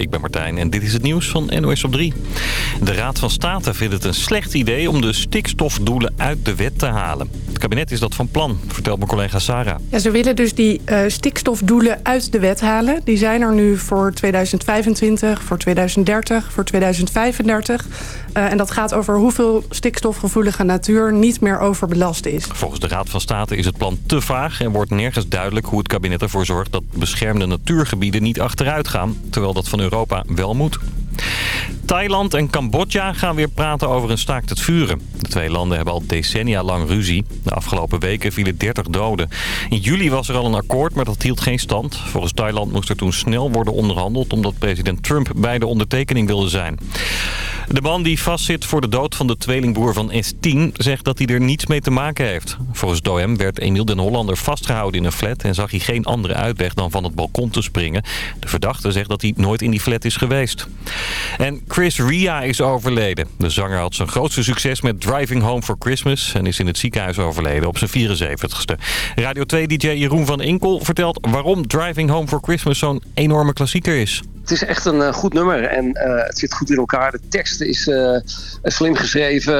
ik ben Martijn en dit is het nieuws van NOS op 3. De Raad van State vindt het een slecht idee om de stikstofdoelen uit de wet te halen. Het kabinet is dat van plan, vertelt mijn collega Sarah. Ja, ze willen dus die uh, stikstofdoelen uit de wet halen. Die zijn er nu voor 2025, voor 2030, voor 2035. Uh, en dat gaat over hoeveel stikstofgevoelige natuur niet meer overbelast is. Volgens de Raad van State is het plan te vaag en wordt nergens duidelijk hoe het kabinet ervoor zorgt dat beschermde natuurgebieden niet achteruit gaan, terwijl dat van Europa wel moet. Thailand en Cambodja gaan weer praten over een staakt het vuren. De twee landen hebben al decennia lang ruzie. De afgelopen weken vielen 30 doden. In juli was er al een akkoord, maar dat hield geen stand. Volgens Thailand moest er toen snel worden onderhandeld... omdat president Trump bij de ondertekening wilde zijn. De man die vastzit voor de dood van de tweelingbroer van S10 zegt dat hij er niets mee te maken heeft. Volgens DOM werd Emiel den Hollander vastgehouden in een flat... en zag hij geen andere uitweg dan van het balkon te springen. De verdachte zegt dat hij nooit in die flat is geweest. En Chris Ria is overleden. De zanger had zijn grootste succes met Driving Home for Christmas... en is in het ziekenhuis overleden op zijn 74ste. Radio 2-dj Jeroen van Inkel vertelt waarom Driving Home for Christmas zo'n enorme klassieker is. Het is echt een uh, goed nummer en uh, het zit goed in elkaar. De tekst is uh, slim geschreven.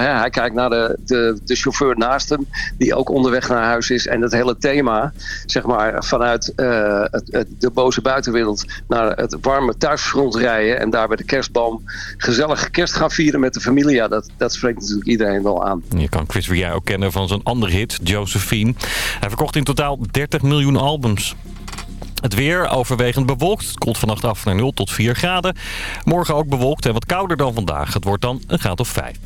Hij kijkt naar de, de, de, chauffeur naast hem, die ook onderweg naar huis is. En het hele thema, zeg maar, vanuit het, de boze buitenwereld naar het warme thuisfront rijden. En daar bij de kerstboom gezellig kerst gaan vieren met de familie. Ja, dat, dat spreekt natuurlijk iedereen wel aan. Je kan Chris Ria ook kennen van zijn andere hit, Josephine. Hij verkocht in totaal 30 miljoen albums. Het weer overwegend bewolkt. Het koelt vannacht af naar 0 tot 4 graden. Morgen ook bewolkt en wat kouder dan vandaag. Het wordt dan een graad of 5.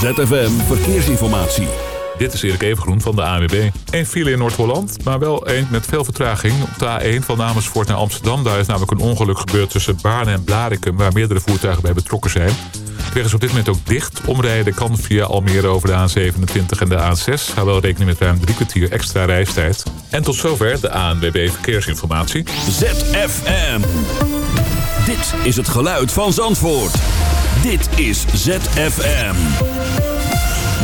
ZFM Verkeersinformatie. Dit is Erik Evengroen van de ANWB. Eén file in Noord-Holland, maar wel één met veel vertraging. Op de A1 van Amersfoort naar Amsterdam. Daar is namelijk een ongeluk gebeurd tussen Baarn en Blarikum... waar meerdere voertuigen bij betrokken zijn. Weg is op dit moment ook dicht. Omrijden kan via Almere over de A27 en de A6. Hou wel rekening met ruim drie kwartier extra reistijd. En tot zover de ANWB Verkeersinformatie. ZFM. Dit is het geluid van Zandvoort. Dit is ZFM.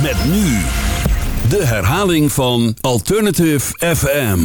Met nu de herhaling van Alternative FM.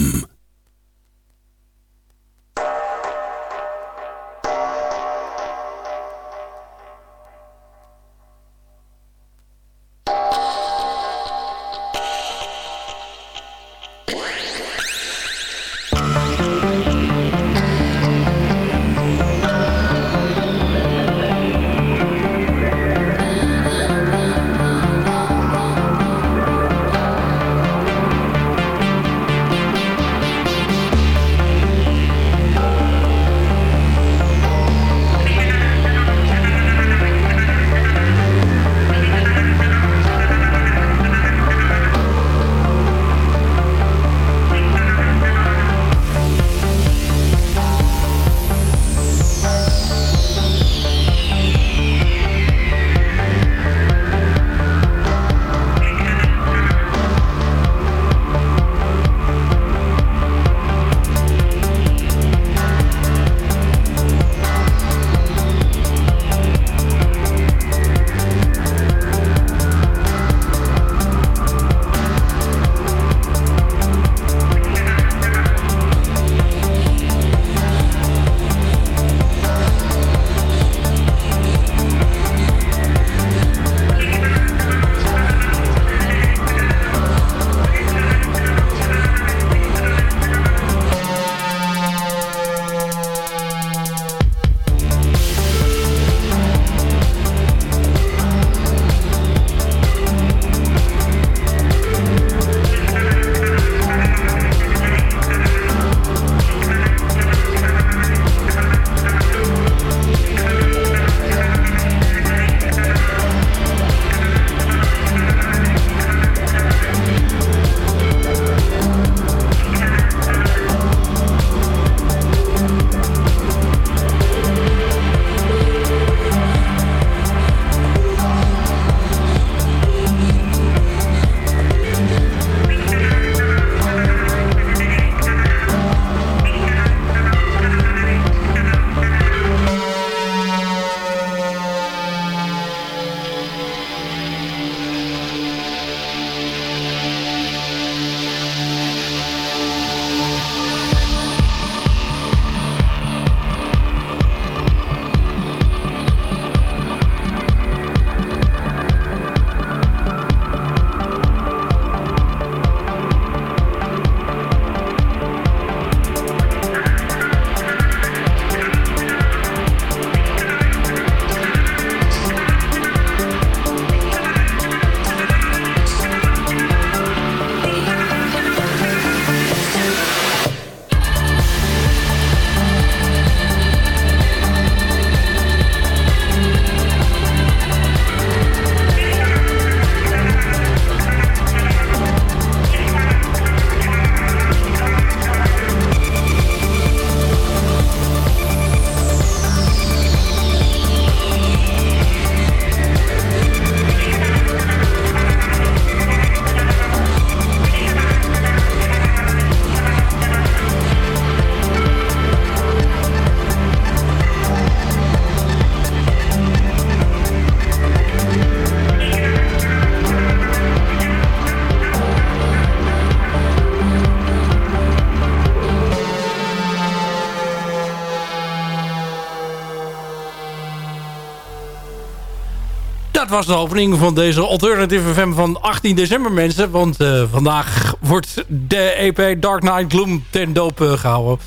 Dat was de opening van deze Alternative FM van 18 december, mensen. Want uh, vandaag wordt de EP Dark Knight Gloom ten doop uh, gehouden.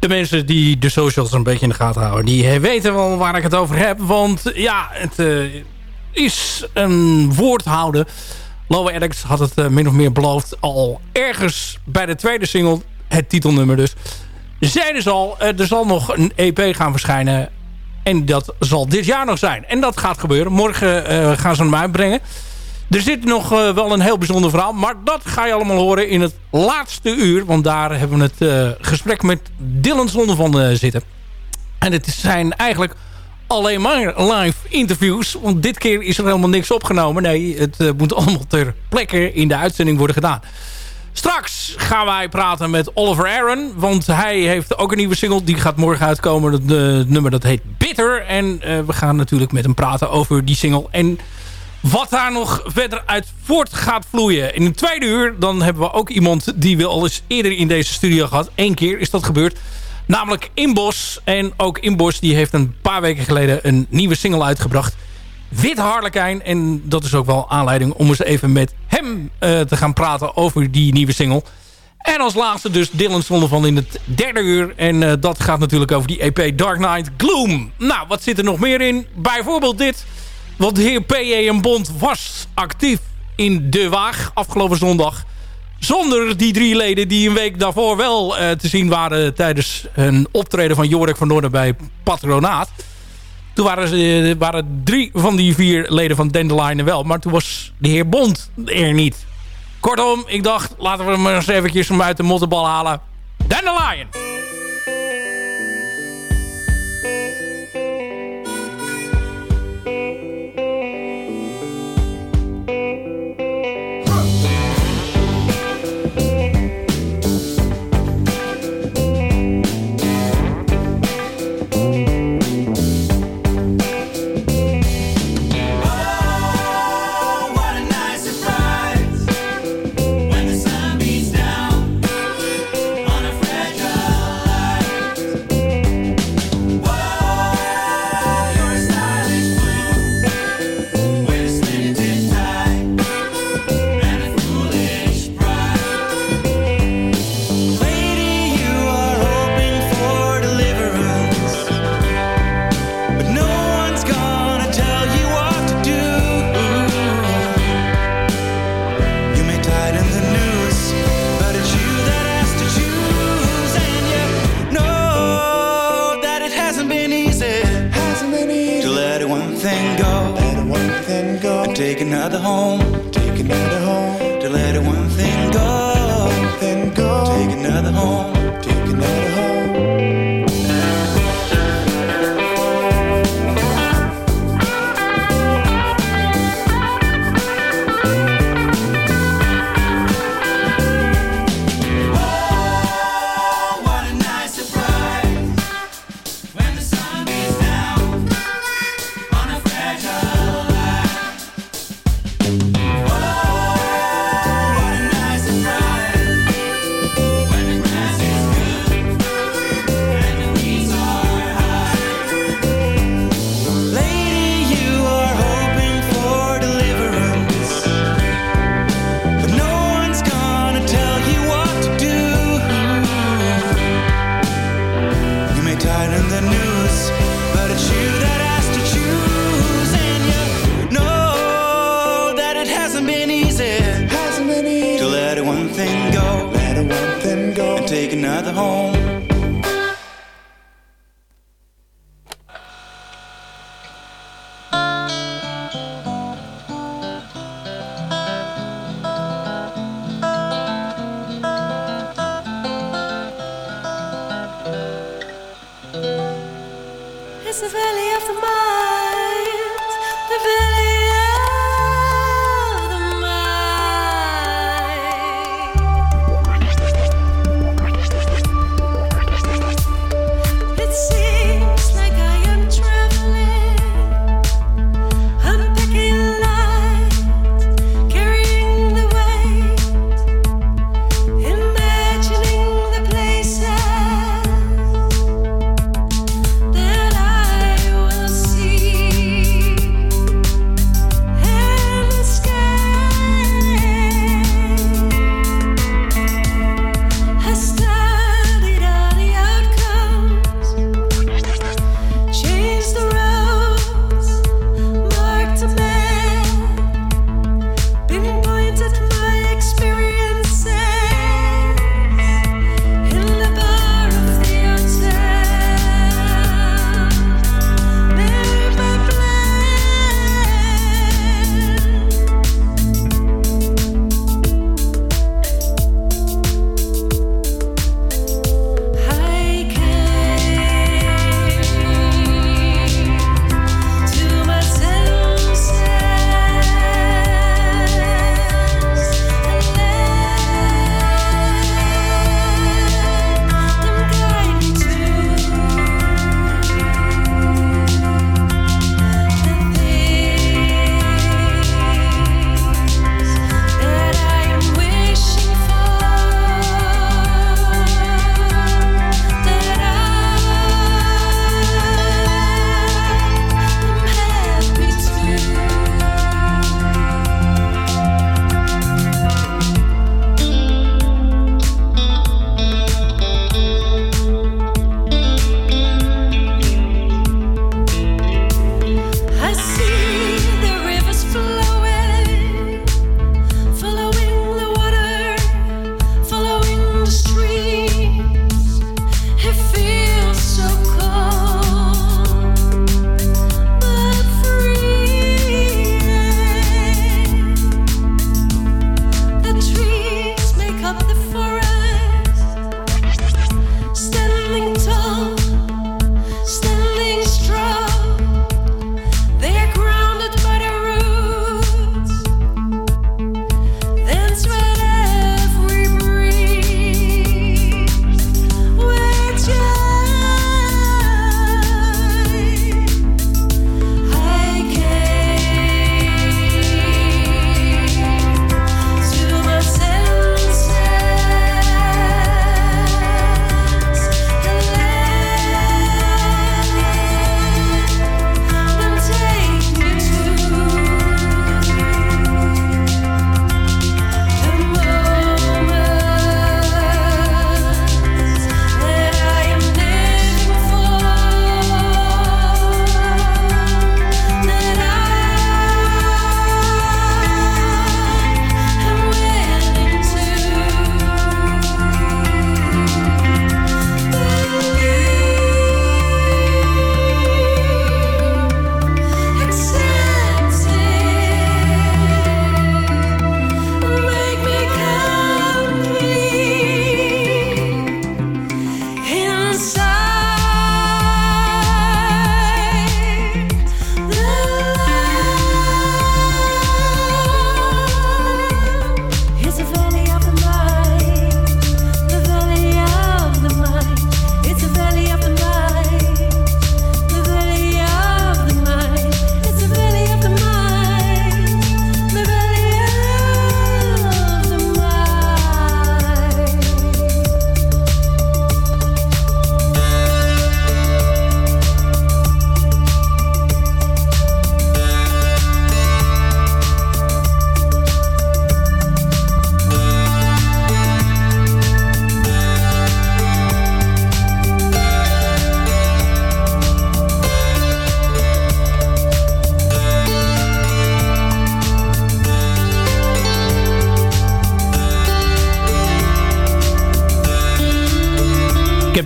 De mensen die de socials een beetje in de gaten houden... die weten wel waar ik het over heb. Want ja, het is een woordhouden. Lowe Alex had het min of meer beloofd... al ergens bij de tweede single, het titelnummer dus... Zeiden ze al, er zal nog een EP gaan verschijnen en dat zal dit jaar nog zijn. En dat gaat gebeuren. Morgen uh, gaan ze hem uitbrengen. Er zit nog uh, wel een heel bijzonder verhaal. Maar dat ga je allemaal horen in het laatste uur. Want daar hebben we het uh, gesprek met Dylan Zonnevan zitten. En het zijn eigenlijk alleen maar live interviews. Want dit keer is er helemaal niks opgenomen. Nee, het moet allemaal ter plekke in de uitzending worden gedaan. Straks gaan wij praten met Oliver Aaron. Want hij heeft ook een nieuwe single. Die gaat morgen uitkomen. Het nummer dat heet Bitter. En uh, we gaan natuurlijk met hem praten over die single. En wat daar nog verder uit voort gaat vloeien. In een tweede uur dan hebben we ook iemand die we al eens eerder in deze studio gehad. Eén keer is dat gebeurd. Namelijk Inbos. En ook Inbos die heeft een paar weken geleden een nieuwe single uitgebracht. Wit Harlekijn. En dat is ook wel aanleiding om eens even met uh, te gaan praten over die nieuwe single. En als laatste dus Dylan van in het derde uur. En uh, dat gaat natuurlijk over die EP Dark Knight Gloom. Nou, wat zit er nog meer in? Bijvoorbeeld dit. Want de heer P.J. en Bond was actief in De Waag afgelopen zondag. Zonder die drie leden die een week daarvoor wel uh, te zien waren... tijdens een optreden van Jorik van Noorden bij Patronaat. Toen waren, ze, eh, waren drie van die vier leden van Dandelion wel. Maar toen was de heer Bond er niet. Kortom, ik dacht, laten we hem eens eventjes uit de mottenbal halen. Dandelion!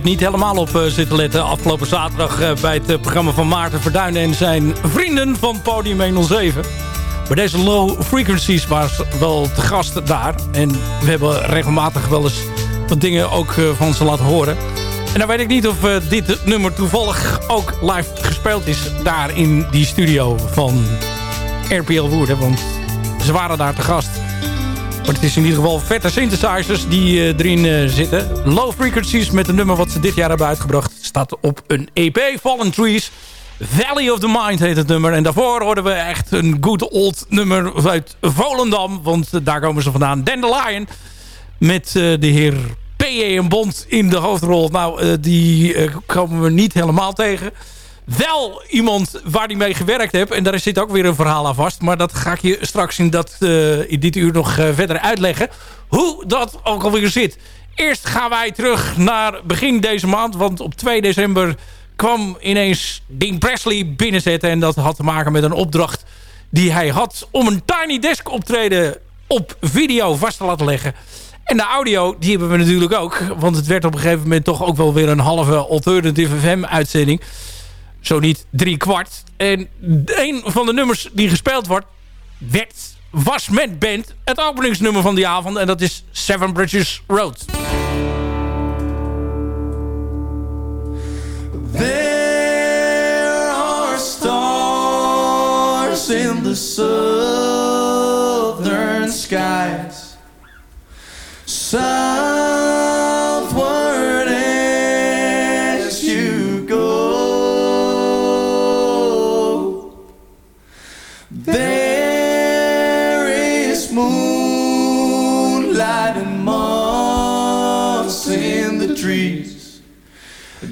Niet helemaal op uh, zitten letten afgelopen zaterdag uh, bij het uh, programma van Maarten Verduinen en zijn vrienden van Podium 107. Maar deze low frequencies was wel te gast daar. En we hebben regelmatig wel eens wat dingen ook van ze laten horen. En dan weet ik niet of dit nummer toevallig ook live gespeeld is daar in die studio van RPL Woerden. Want ze waren daar te gast. Maar het is in ieder geval vette synthesizers die uh, erin uh, zitten. Low Frequencies met een nummer wat ze dit jaar hebben uitgebracht. Staat op een EP, Fallen Trees. Valley of the Mind heet het nummer. En daarvoor hoorden we echt een good old nummer uit Volendam. Want uh, daar komen ze vandaan. Dandelion. Met de heer P.E. en Bond in de hoofdrol. Nou, die komen we niet helemaal tegen wel iemand waar hij mee gewerkt heeft. En daar zit ook weer een verhaal aan vast. Maar dat ga ik je straks in, dat, in dit uur nog uh, verder uitleggen. Hoe dat ook alweer zit. Eerst gaan wij terug naar begin deze maand. Want op 2 december kwam ineens Dean Presley binnenzetten. En dat had te maken met een opdracht die hij had... om een Tiny Desk optreden op video vast te laten leggen. En de audio, die hebben we natuurlijk ook. Want het werd op een gegeven moment toch ook wel weer een halve Alternative FM uitzending zo niet drie kwart. En een van de nummers die gespeeld wordt, werd, was met band het openingsnummer van die avond. En dat is Seven Bridges Road. There are stars in the southern skies.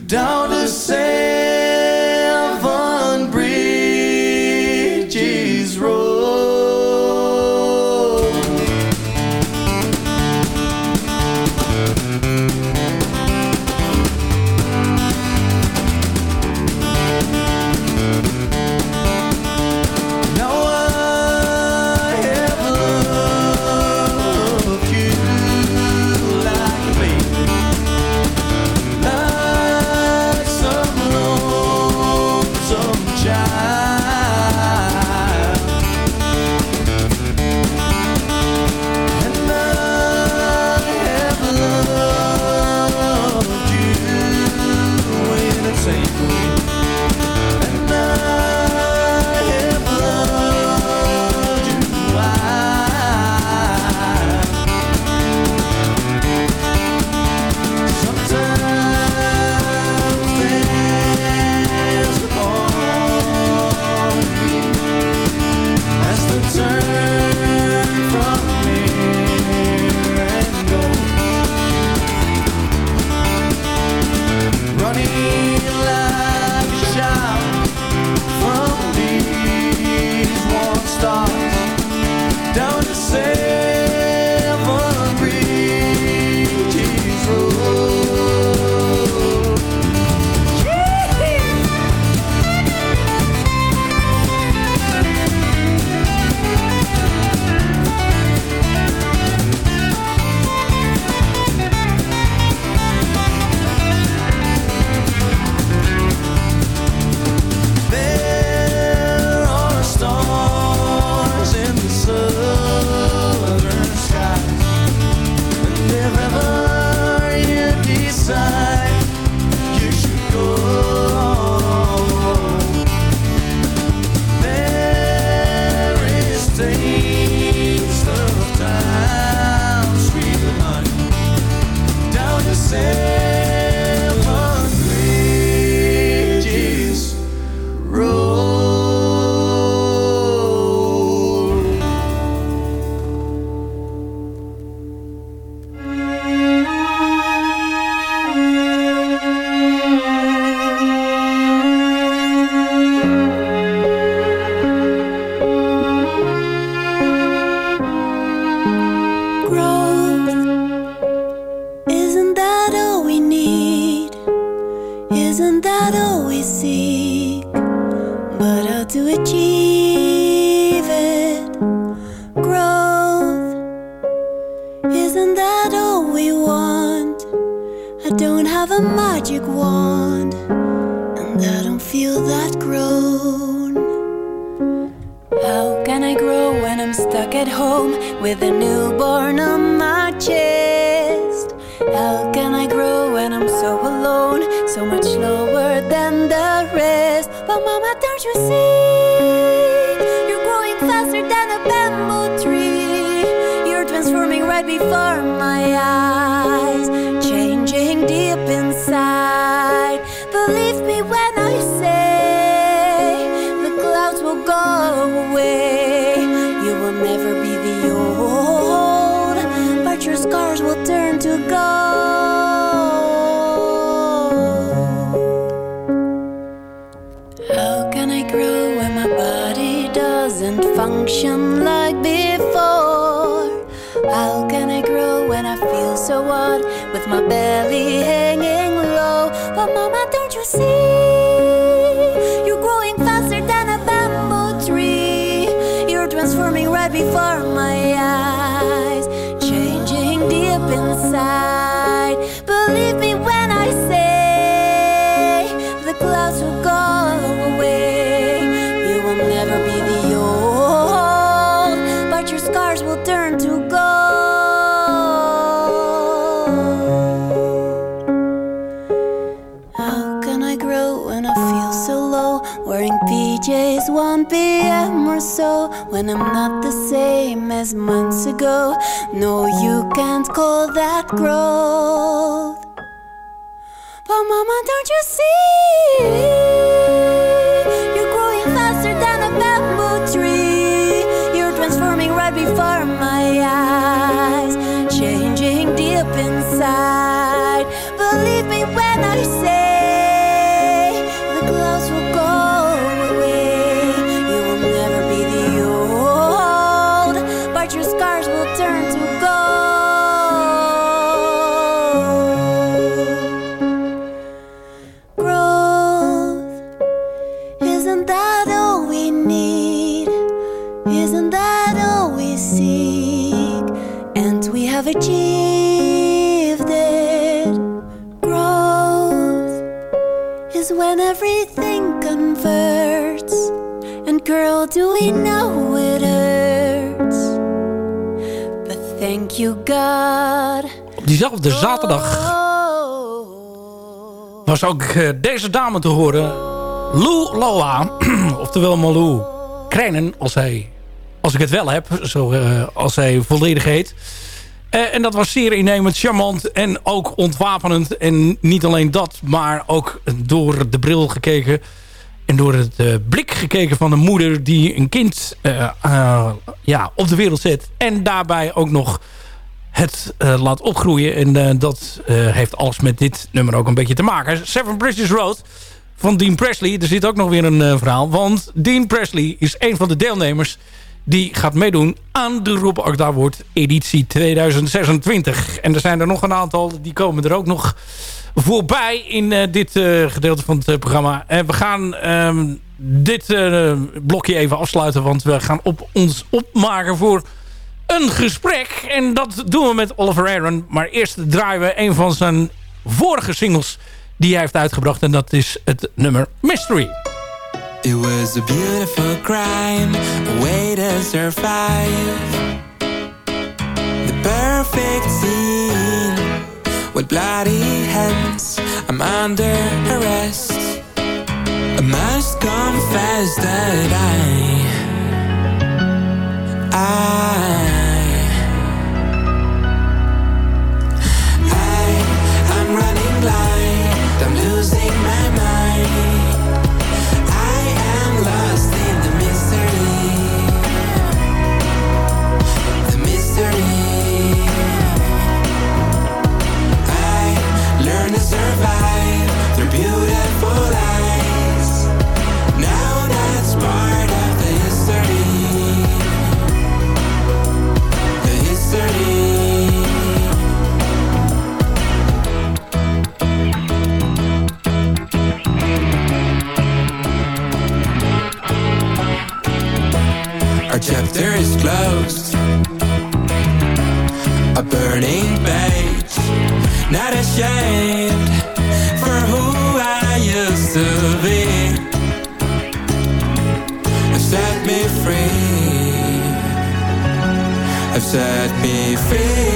Down before my eyes, changing deep inside. Believe me when I say the clouds will go away. You will never be the old, but your scars will turn to gold. How can I grow when my body doesn't function belly hanging low? But mama, don't you see? Months ago. No, you can't call that growth. But mama, don't you see? Was ook eh, deze dame te horen. Lou Loa, oftewel Malou Krijnen, als, hij, als ik het wel heb, zo, eh, als hij volledig heet. Eh, en dat was zeer innemend, charmant en ook ontwapenend. En niet alleen dat, maar ook door de bril gekeken... en door het blik gekeken van een moeder die een kind ja, op de wereld zet... en daarbij ook nog het eh, laat opgroeien. En eh, dat eh, heeft alles met dit nummer ook een beetje te maken. Seven Bridges Road van Dean Presley. Er zit ook nog weer een verhaal. Want Dean Presley is een van de deelnemers... die gaat meedoen aan de Rob Akda Award editie 2026. En er zijn er nog een aantal. Die komen er ook nog voorbij in dit gedeelte van het programma. En we gaan ehm, dit blokje even afsluiten. Want we gaan op ons opmaken voor een gesprek. En dat doen we met Oliver Aaron. Maar eerst draaien we een van zijn vorige singles die hij heeft uitgebracht. En dat is het nummer Mystery. It was a beautiful crime, a way to survive. The perfect scene with bloody hands. I'm under arrest. I must confess that I, for who I used to be. Have set me free. I've set me free.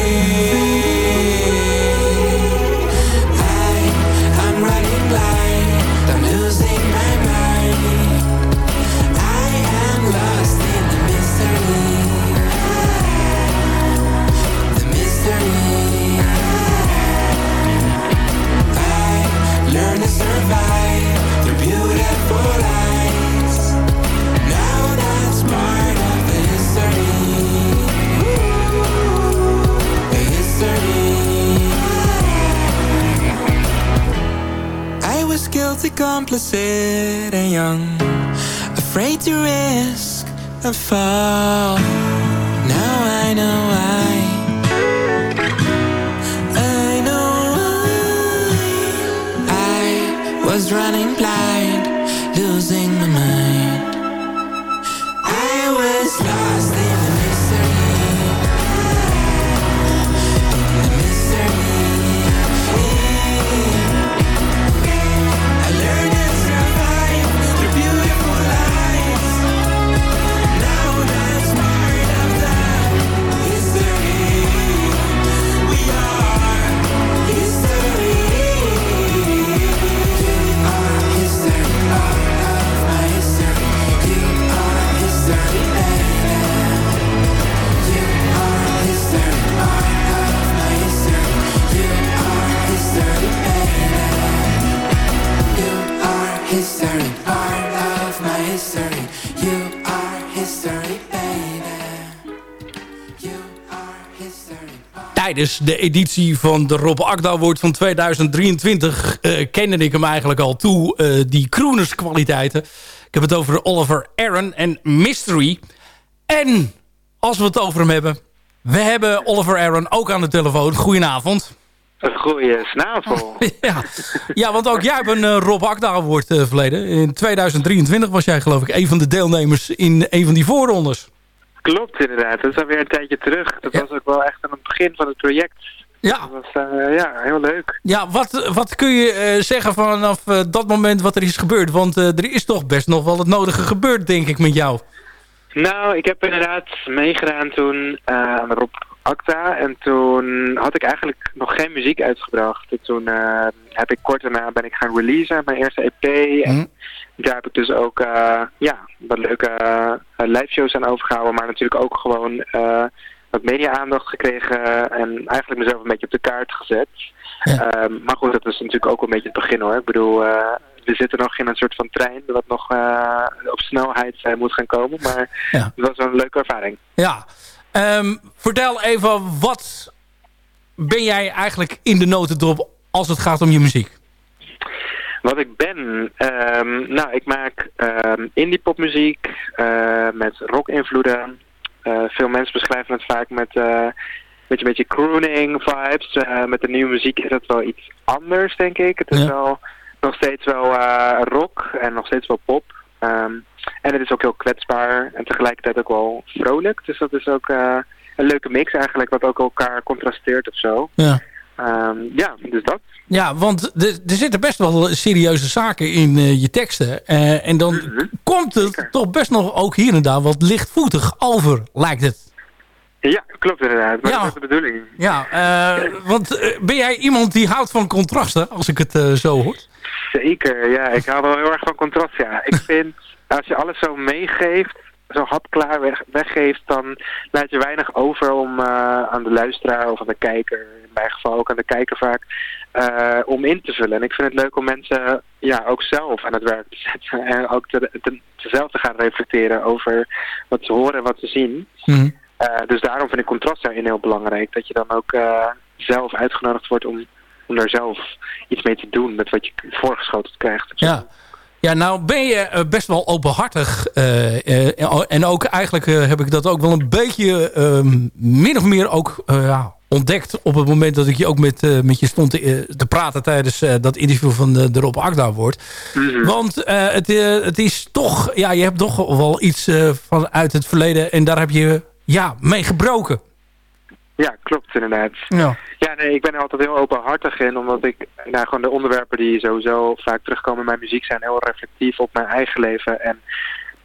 Complicit, and young, afraid to risk and fall. Now I know why. I know why. I was running blind, losing my Tijdens de editie van de Rob Akda Award van 2023 eh, kende ik hem eigenlijk al toe, eh, die croonerskwaliteiten. Ik heb het over Oliver Aaron en Mystery. En als we het over hem hebben, we hebben Oliver Aaron ook aan de telefoon. Goedenavond. Goeie snavel. ja. ja, want ook jij hebt een eh, Rob Akda Award verleden. In 2023 was jij geloof ik een van de deelnemers in een van die voorrondes. Klopt inderdaad, dat is alweer een tijdje terug. Dat was ook wel echt aan het begin van het project. Ja. Dat was eh, ja, heel leuk. Ja, wat, wat kun je eh, zeggen vanaf eh, dat moment wat er is gebeurd? Want er is toch best nog wel het nodige gebeurd, denk ik, met jou. Nou, ik heb inderdaad meegedaan toen aan Rob Acta. En toen had ik eigenlijk nog geen muziek uitgebracht. En toen heb ik kort daarna ben ik gaan releasen, mijn eerste EP. En daar heb ik dus ook eh, ja, wat leuke uh, live shows aan overgehouden. Maar natuurlijk ook gewoon eh, wat media-aandacht gekregen. En eigenlijk mezelf een beetje op de kaart gezet. Ehm, maar goed, dat is natuurlijk ook een beetje het begin hoor. Ik bedoel, eh, we zitten nog in een soort van trein wat nog eh, op snelheid eh, moet gaan komen. Maar Ja. het was een leuke ervaring. Ja. Ehm, vertel even, wat ben jij eigenlijk in de notendop als het gaat om je muziek? Wat ik ben, ehm, nou ik maak ehm indie popmuziek eh, met rock invloeden. Eh, veel mensen beschrijven het vaak met met een beetje crooning vibes. Met de nieuwe muziek is het wel iets anders denk ik. Het is Ja. wel nog steeds wel rock en nog steeds wel pop. Ehm, en het is ook heel kwetsbaar en tegelijkertijd ook wel vrolijk. Dus dat is ook een leuke mix eigenlijk, wat ook elkaar contrasteert of zo. Ja. Ehm, ja, dus dat. Ja, want er zitten best wel serieuze zaken in eh, je teksten. Eh, en dan komt het toch best nog ook hier en daar wat lichtvoetig over, lijkt het. Ja, klopt inderdaad. Maar Ja. dat is de bedoeling. Ja, eh, want ben jij iemand die houdt van contrasten, als ik het zo hoor? Zeker, ja. Ik hou wel heel erg van contrast, ja. Ik vind, als je alles zo meegeeft, zo hapklaar weg, weggeeft, dan laat je weinig over om aan de luisteraar of aan de kijker, mijn geval ook aan de kijker vaak, eh, om in te vullen. En ik vind het leuk om mensen ja, ook zelf aan het werk te zetten en ook te, te, zelf te gaan reflecteren over wat ze horen en wat ze zien. Eh, dus daarom vind ik contrast daarin heel belangrijk. Dat je dan ook eh, zelf uitgenodigd wordt om, om daar zelf iets mee te doen met wat je voorgeschoteld krijgt. Ja. Ja, nou ben je eh, best wel openhartig. eh, eh, en ook eigenlijk eh, heb ik dat ook wel een beetje eh, min of meer ook eh, ja, ontdekt... op het moment dat ik je ook met, eh, met je stond te, eh, te praten... tijdens eh, dat interview van de, de Rob Akda wordt. Want eh, het, het is toch... Ja, je hebt toch wel iets eh, van uit het verleden... en daar heb je ja, mee gebroken. Ja, klopt inderdaad. Ja. Ja, nee, ik ben er altijd heel openhartig in, omdat ik, nou, gewoon de onderwerpen die sowieso vaak terugkomen in mijn muziek zijn heel reflectief op mijn eigen leven. En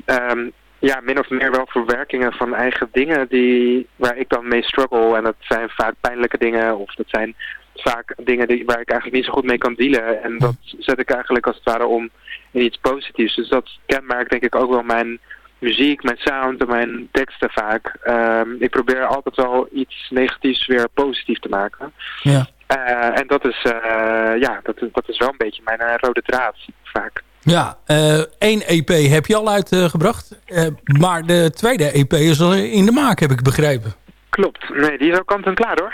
ehm, ja, min of meer wel verwerkingen van eigen dingen die, waar ik dan mee struggle. En dat zijn vaak pijnlijke dingen of dat zijn vaak dingen die, waar ik eigenlijk niet zo goed mee kan dealen. En dat zet ik eigenlijk als het ware om in iets positiefs. Dus dat kenmerkt denk ik ook wel mijn muziek, mijn sound en mijn teksten vaak. Ehm, ik probeer altijd wel iets negatiefs weer positief te maken. Ja. Eh, en dat is, eh, ja, dat, dat is wel een beetje mijn eh, rode draad vaak. Ja, eh, één EP heb je al uitgebracht. Eh, maar de tweede EP is al in de maak, heb ik begrepen. Klopt. Nee, die is ook kant en klaar hoor.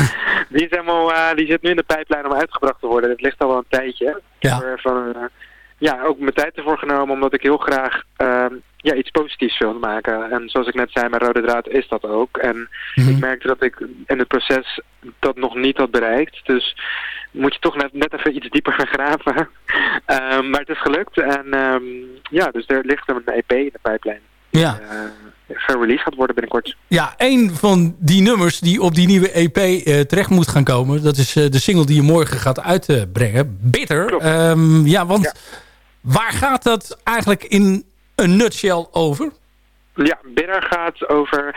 die, is helemaal, eh, die zit nu in de pijplijn om uitgebracht te worden. Het ligt al wel een tijdje. Ja. Van, ja, ook mijn tijd ervoor genomen omdat ik heel graag ehm, ja, iets positiefs wilde maken. En zoals ik net zei, mijn rode draad is dat ook. En Mhm. ik merkte dat ik in het proces dat nog niet had bereikt. Dus moet je toch net, net even iets dieper gaan graven. Ehm, maar het is gelukt. En ehm, ja, dus er ligt een EP in de pijplijn. Ja. Eh, gereleased gaat worden binnenkort. Ja, één van die nummers die op die nieuwe EP eh, terecht moet gaan komen... dat is eh, de single die je morgen gaat uitbrengen. Bitter. Ehm, ja, want waar gaat dat eigenlijk in een nutshell over? Ja, Bitter gaat over...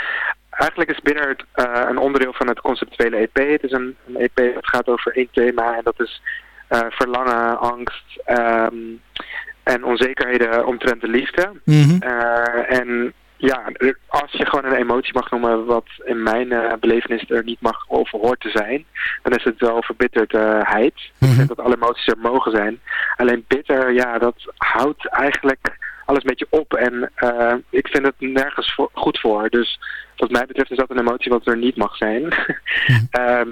Eigenlijk is Bitter het, eh, een onderdeel van het conceptuele EP. Het is een, een EP dat gaat over één thema en dat is eh, verlangen, angst ehm, en onzekerheden omtrent de liefde. Mhm. Eh, en ja, als je gewoon een emotie mag noemen wat in mijn belevenis er niet mag of hoort te zijn, dan is het wel verbitterdheid. Ik vind dat alle emoties er mogen zijn. Alleen bitter, ja, dat houdt eigenlijk alles een beetje op. En eh, ik vind het nergens voor- goed voor. Dus wat mij betreft is dat een emotie wat er niet mag zijn. Ehm,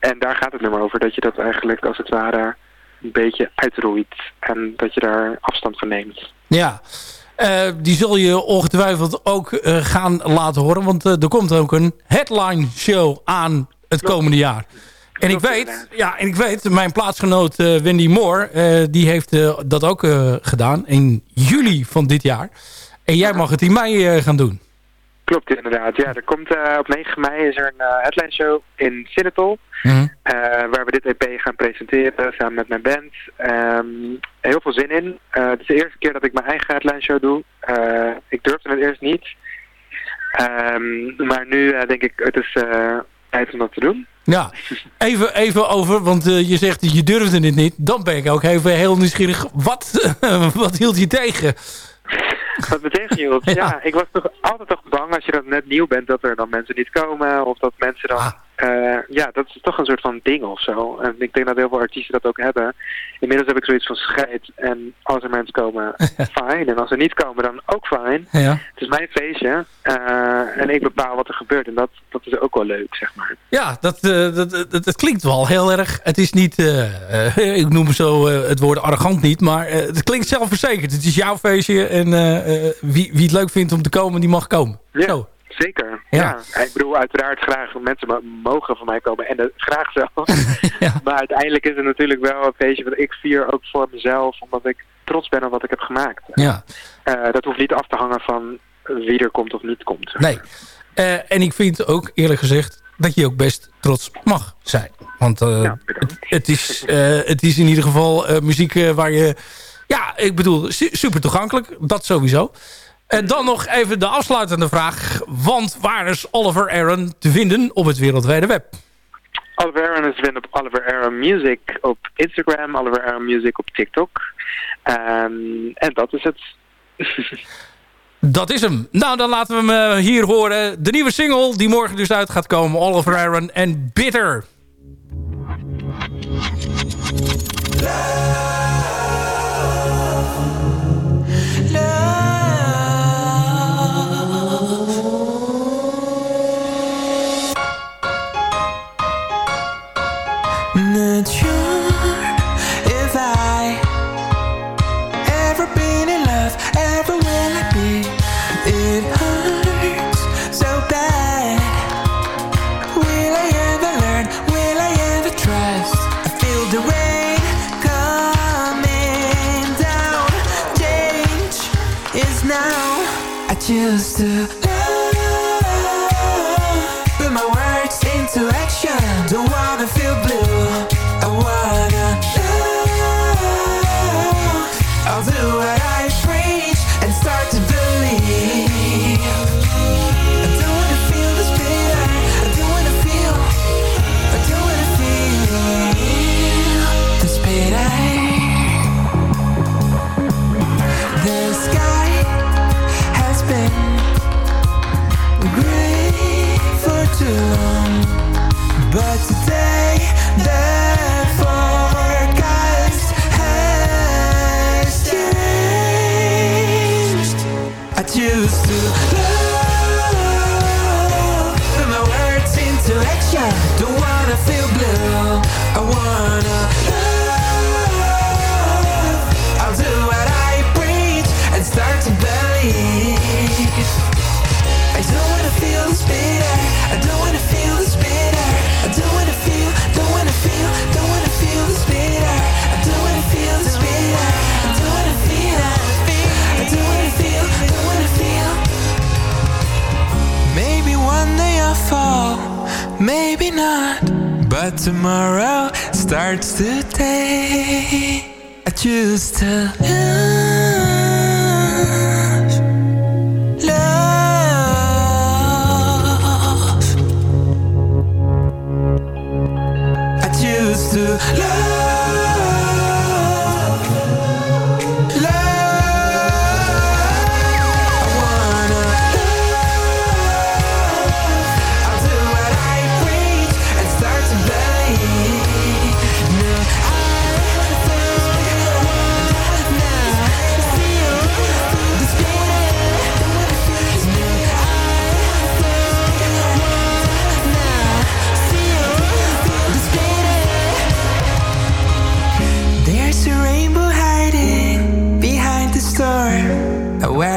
en daar gaat het nummer over. Dat je dat eigenlijk als het ware een beetje uitroeit. En dat je daar afstand van neemt. Ja, Eh, die zul je ongetwijfeld ook eh, gaan laten horen. Want er komt ook een headline show aan het komende jaar. En ik weet, ja, en ik weet, mijn plaatsgenoot eh, Wendy Moore, eh, die heeft eh, dat ook gedaan in juli van dit jaar. En jij mag het in mei gaan doen. Klopt inderdaad. Ja, er komt op 9 mei is er een eh, headline show in Sinatol. Mhm. waar we dit EP gaan presenteren samen met mijn band. Ehm, heel veel zin in. Het is de eerste keer dat ik mijn eigen headline show doe. Ik durfde het eerst niet. Ehm, maar nu denk ik, het is tijd om dat te doen. Ja, even, even over, want eh, je zegt je durfde het niet. Dan ben ik ook even heel nieuwsgierig. Wat, wat hield je tegen? Wat me tegenhield? ja. Ja. ik was toch altijd toch bang als je dan net nieuw bent dat er dan mensen niet komen. Of dat mensen dan... Ah. Eh, ja, dat is toch een soort van ding of zo. En ik denk dat heel veel artiesten dat ook hebben. Inmiddels heb ik zoiets van scheid. En als er mensen komen, fijn. En als er niet komen, dan ook fijn. Ja. Het is mijn feestje. eh, en ik bepaal wat er gebeurt. En dat, dat is ook wel leuk, zeg maar. Ja, dat, eh, dat, dat, dat klinkt wel heel erg. Het is niet, ik noem zo het woord arrogant niet, maar het klinkt zelfverzekerd. Het is jouw feestje en wie, wie het leuk vindt om te komen, die mag komen. Ja, Zo. Zeker. Ja. Ja. Ik bedoel, uiteraard graag mensen mo- mogen van mij komen. En dat graag zelf. Maar uiteindelijk is het natuurlijk wel een feestje wat ik vier ook voor mezelf. Omdat ik trots ben op wat ik heb gemaakt. Ja, Eh, dat hoeft niet af te hangen van wie er komt of niet komt. zeg nee. Eh, en ik vind ook eerlijk gezegd dat je ook best trots mag zijn. Want eh, Ja, het, het, is, het is in ieder geval muziek waar je... Ja, ik bedoel, su- super toegankelijk. Dat sowieso. En dan nog even de afsluitende vraag. Want waar is Oliver Aaron te vinden op het wereldwijde web? Oliver Aaron is te vinden op Oliver Aaron Music op Instagram. Oliver Aaron Music op TikTok. Ehm, en dat is het. Dat is hem. Nou, dan laten we hem eh, hier horen. De nieuwe single die morgen dus uit gaat komen. Oliver Aaron en Bitter. I choose to Söte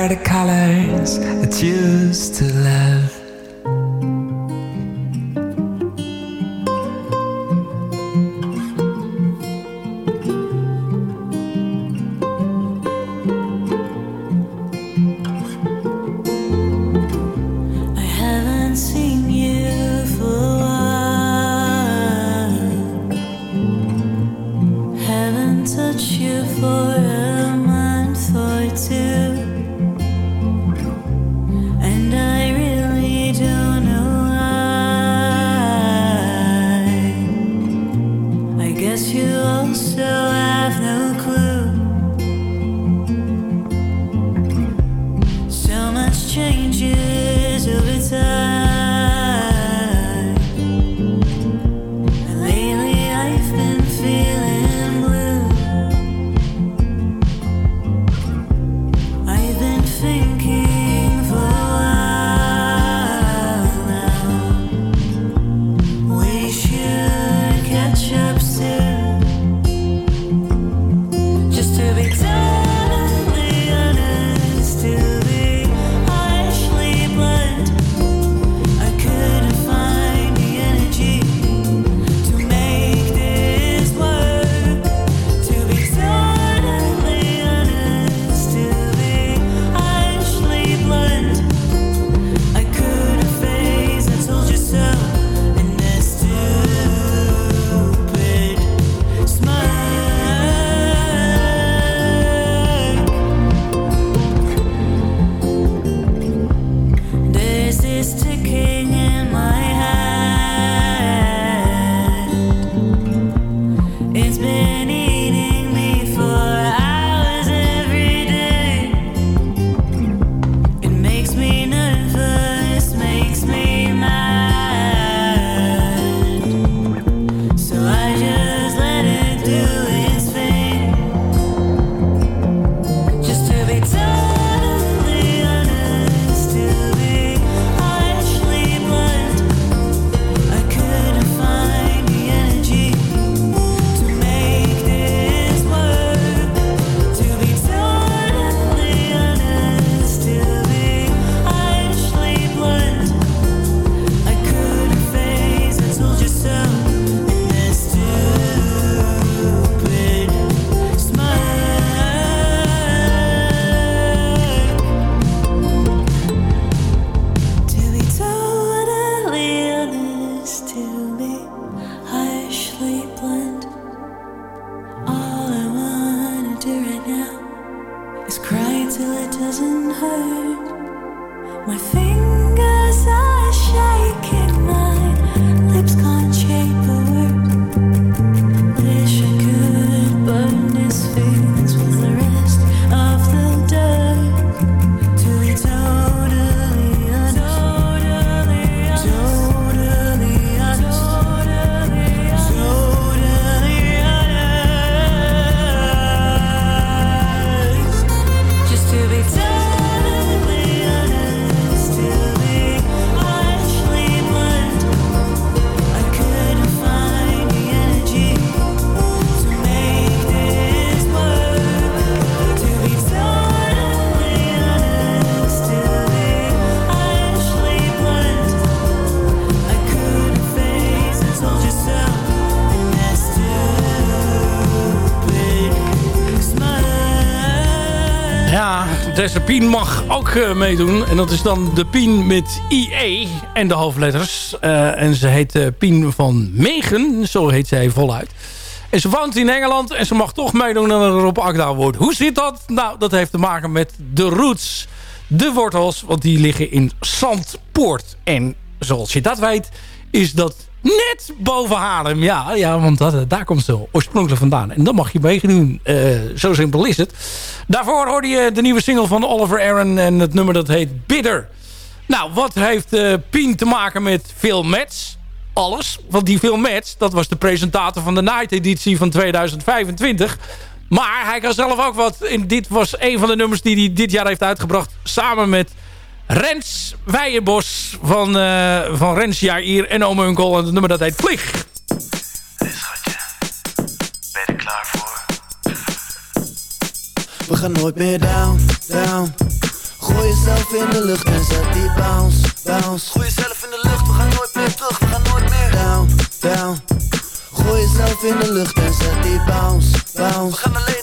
storm. I wear the colors I choose to love. Deze Pien mag ook eh, meedoen. En dat is dan de Pien met IE en de hoofdletters. Eh, en ze heet uh, Pien van Megen, zo heet zij voluit. En ze woont in Engeland en ze mag toch meedoen aan een Rob Akda wordt. Hoe zit dat? Nou, dat heeft te maken met de roots, de wortels, want die liggen in Zandpoort. En zoals je dat weet, is dat net boven Haarlem. Ja, ja want dat, daar komt ze oorspronkelijk vandaan. En dan mag je meedoen. Uh, zo simpel is het. Daarvoor hoorde je de nieuwe single van Oliver Aaron. En het nummer dat heet Bitter. Nou, wat heeft uh, Pien te maken met Phil Metz? Alles. Want die Phil Metz, dat was de presentator van de Night editie van 2025. Maar hij kan zelf ook wat. En dit was een van de nummers die hij dit jaar heeft uitgebracht. Samen met Rens Weijenbos van, uh, van Rens Jair en Ome Unkel. En het nummer dat heet Vlieg. Hey schatje, ben je er klaar voor? We gaan nooit meer down, down. Gooi jezelf in de lucht en zet die bounce, bounce. Gooi jezelf in de lucht, we gaan nooit meer terug, we gaan nooit meer down, down. Gooi jezelf in de lucht en zet die bounce, bounce. We gaan alleen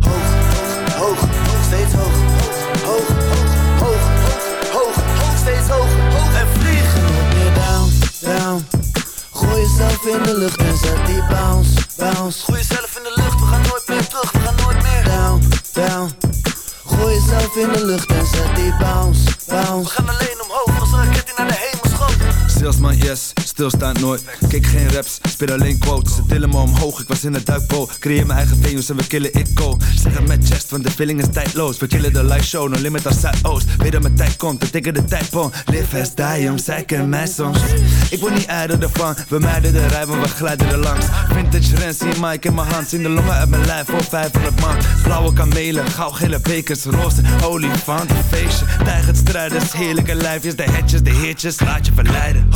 Hoog, hoog, hoog, steeds hoog. Hoog, hoog, hoog, hoog, hoog, steeds hoog, hoog en. Nooit meer down, down. Gooi jezelf in de lucht en zet die bounce, bounce. Gooi jezelf in de lucht, we gaan nooit meer terug, we gaan nooit meer down, down. Gooi jezelf in de lucht en zet die bounce, bounce. We gaan alleen schoot. Salesman, yes, stilstaand nooit. Kijk geen raps, speel alleen quotes. Ze tillen me omhoog, ik was in het duikboot. Creëer mijn eigen venues en we killen it go. Zeg met chest, want de feeling is tijdloos. We killen de live show, no limit als Zuidoost. Weet dat mijn tijd komt, we tikken de tijdboom. Live as die, om kennen mij soms. Ik word niet ijder ervan, we mijden de rij, maar we glijden er langs. Vintage Rens, zie Mike in mijn hand. Zien de longen uit mijn lijf voor 500 man. Blauwe kamelen, gauwgele bekers, roze olifant, feestje. Tijgert strijders, heerlijke lijfjes, de hetjes, de heertjes, laat je verleiden.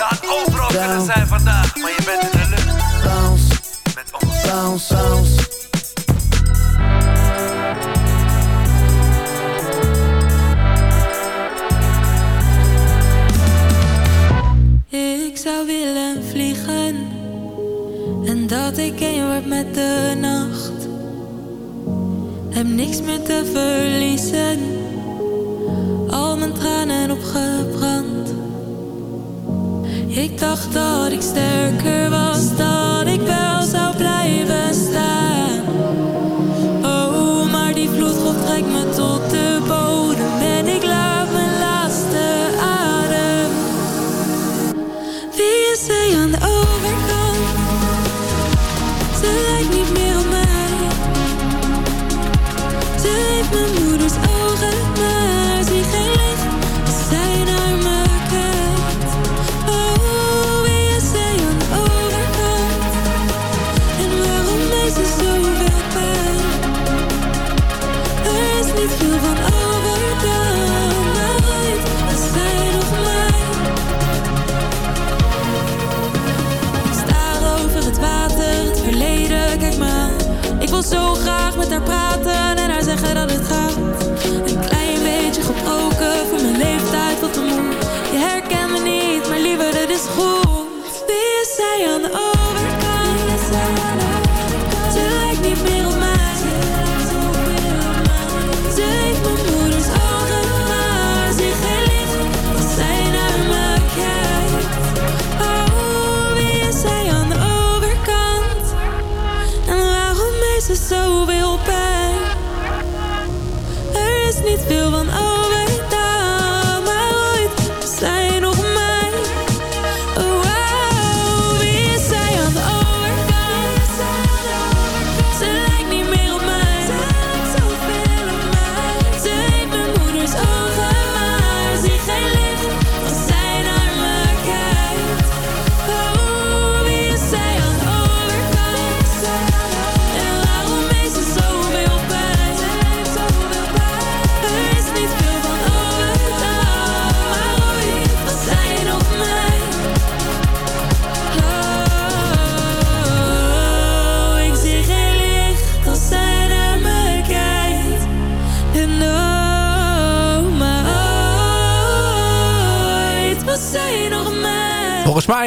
Je had overal kunnen zijn vandaag, maar je bent in de lucht bounce, met ons. bounce, bounce. Ik zou willen vliegen en dat ik één word met de nacht. Heb niks meer te verliezen, al mijn tranen opgebrand. Ik dacht dat ik sterker was, dat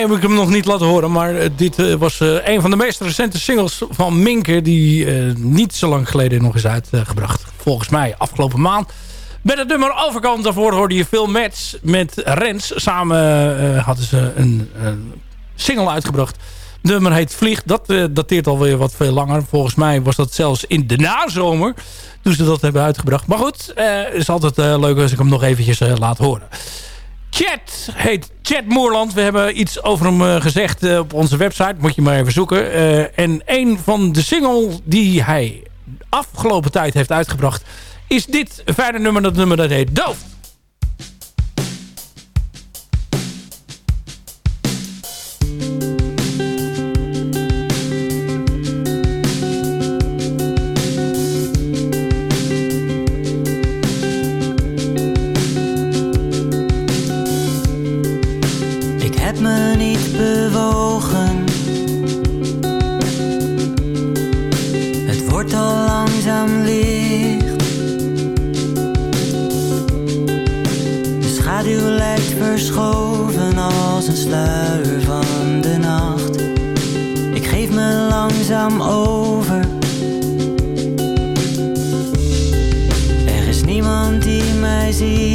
heb ik hem nog niet laten horen. Maar eh, dit eh, was eh, een van de meest recente singles van Minke. Die niet zo lang geleden nog is uitgebracht. Volgens mij afgelopen maand. Met het nummer Overkant daarvoor hoorde je Phil Mets met Rens. Samen hadden ze een, een single uitgebracht. Nummer heet Vlieg. Dat eh, dateert alweer wat veel langer. Volgens mij was dat zelfs in de nazomer. Toen ze dat hebben uitgebracht. Maar goed, het is altijd leuk als ik hem nog eventjes laat horen. Chat heet Chat Moerland. We hebben iets over hem eh, gezegd eh, op onze website. Moet je maar even zoeken. Eh, en een van de singles die hij afgelopen tijd heeft uitgebracht... is dit fijne nummer. Dat nummer dat heet Doof. Is niemand die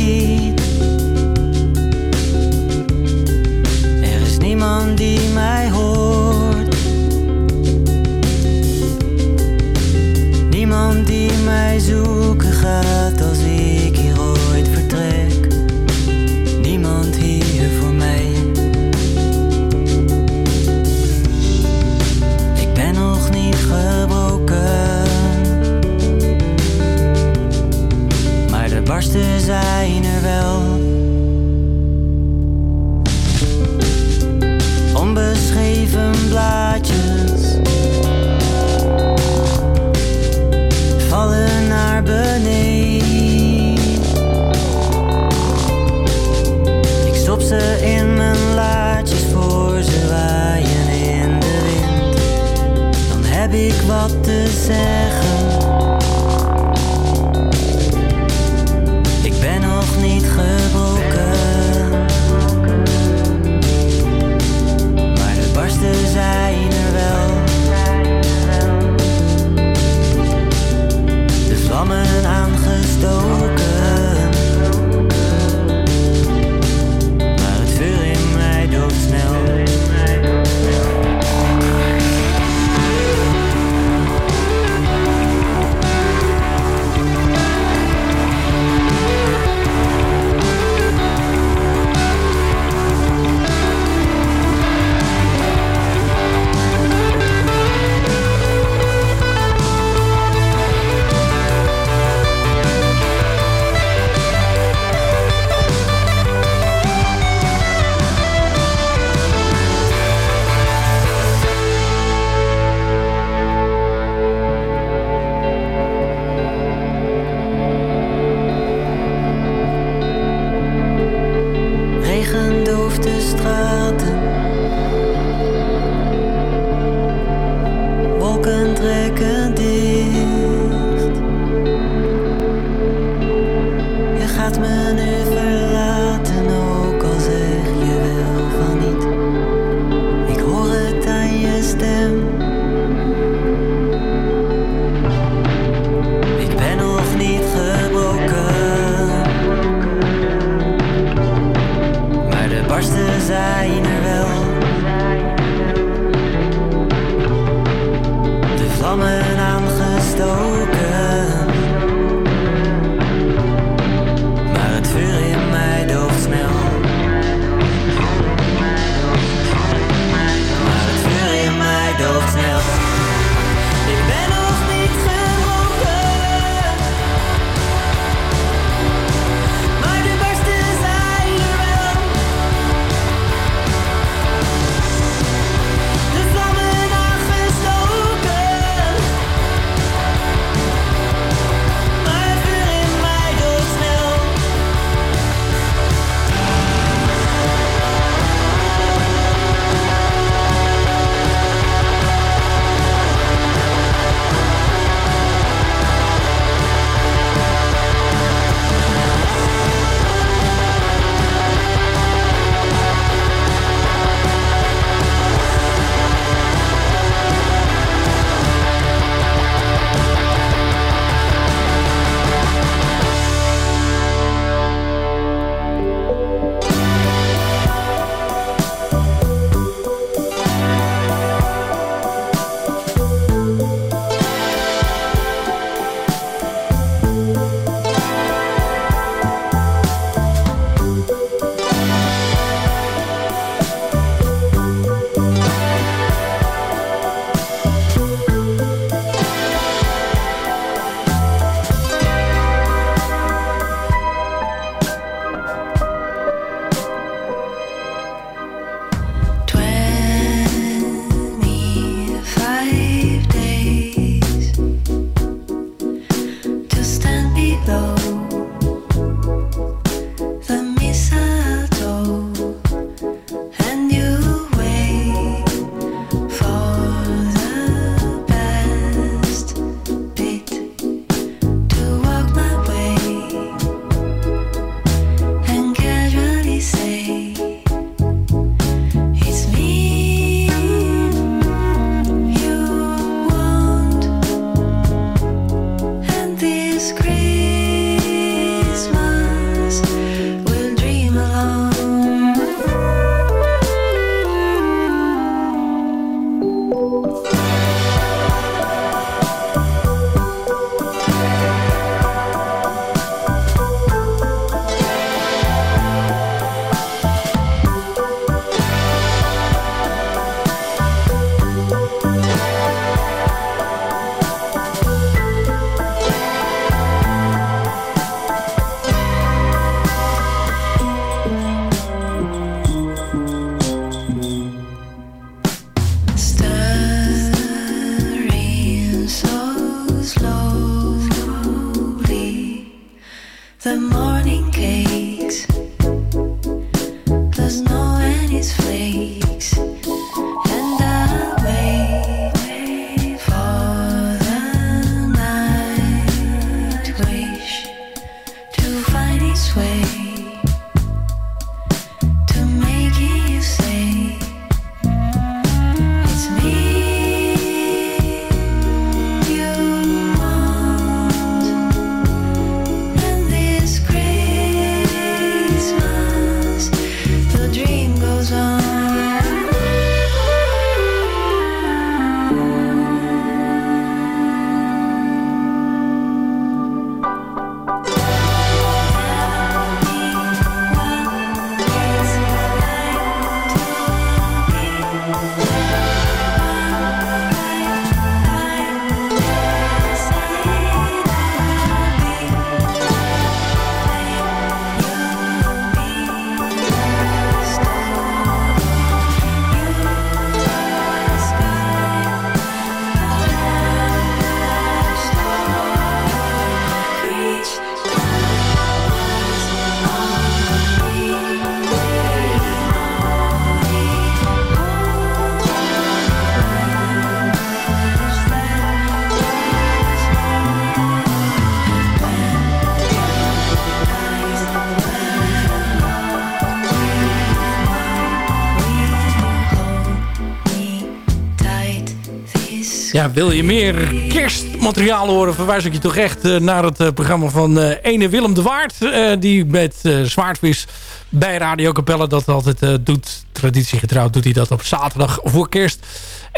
Ja, wil je meer kerstmateriaal horen... verwijs ik je toch echt eh, naar het eh, programma van eh, ene Willem de Waard... die met Zwaardvis bij Radio Capelle dat altijd doet. Traditiegetrouw doet hij dat op zaterdag voor kerst.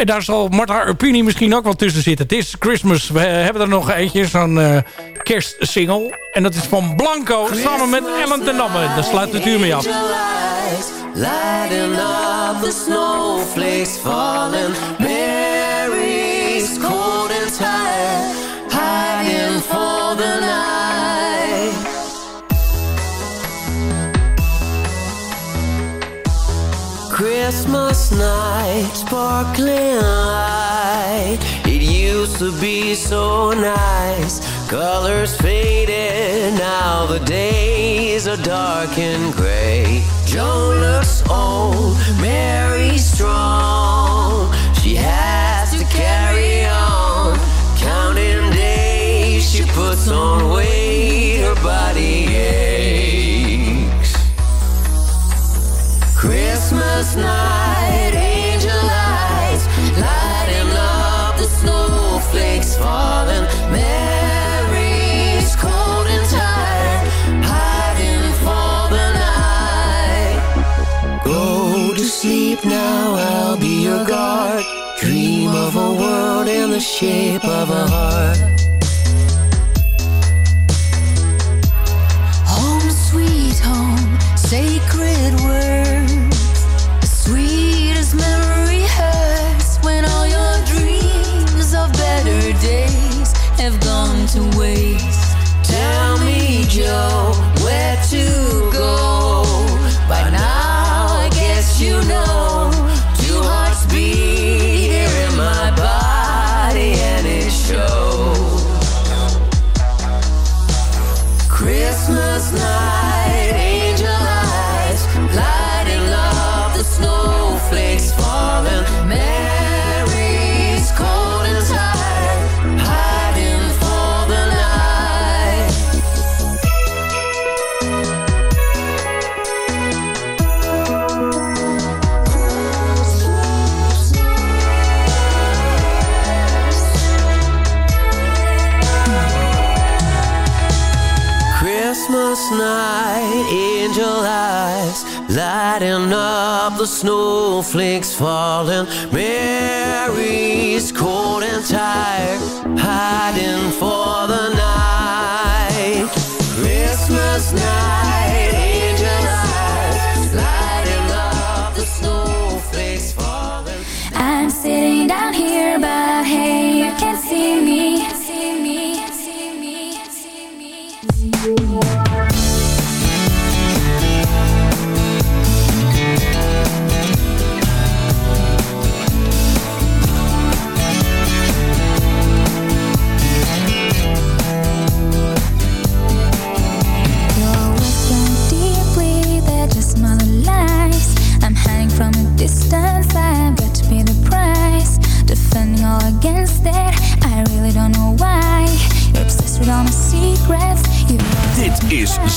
En daar zal Marta Urpini misschien ook wel tussen zitten. Het is Christmas. We hebben er nog eentje, zo'n eh, kerstsingle. En dat is van Blanco samen met Ellen ten Damme. Daar sluit het uur mee af. Lighting up the snowflakes falling. Christmas night, sparkling light. It used to be so nice. Colors faded, now the days are dark and gray. Joan looks old, Mary strong. She has to carry on, counting days. She puts on weight, her body aches. Christmas night, angel lights, lighting up the snowflakes falling. Mary's cold and tired, hiding for the night. Go to sleep now, I'll be your guard. Dream of a world in the shape of a heart. Home sweet home, sacred words. The sweetest memory hurts when all your dreams of better days have gone to waste. Tell me, Joe, where to go? By now, I guess you know.